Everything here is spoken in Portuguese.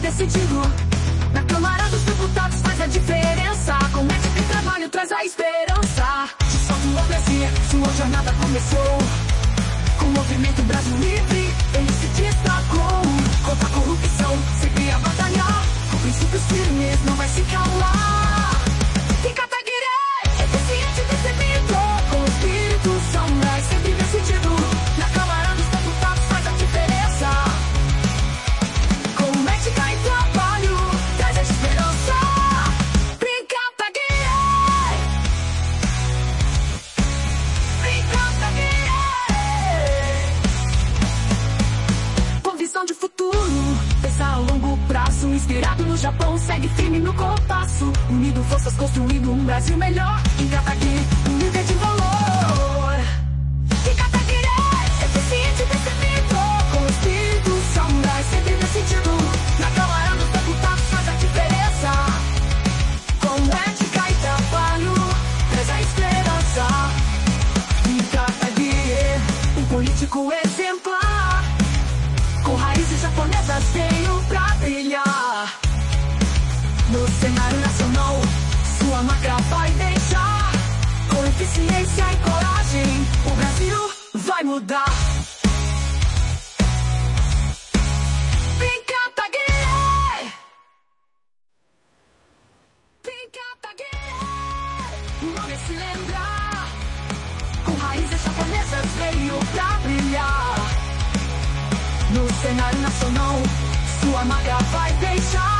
decidido. Na Câmara dos Deputados faz a diferença. Com ética e trabalho traz a esperança. De sua democracia, sua jornada começou. Com o movimento Brasil Livre, ele de futuro, pensa a longo prazo. Inspirado no Japão, segue firme no compasso. Unido forças, construindo um Brasil melhor. Em Kataguiri, um líder de valor. Em Kataguiri, eficiente, destemido. Com espírito samurai, sempre decidido. Na Câmara dos Deputados faz a diferença. Com ética e trabalho, traz a esperança. Em Kataguiri, um político exemplar. Com raízes japonesas veio pra brilhar. No cenário nacional, sua marca vai deixar. Com eficiência e coragem, o Brasil vai mudar. Nome é se lembrar. Com raízes japonesas veio pra brilhar. No cenário nacional, sua marca vai deixar.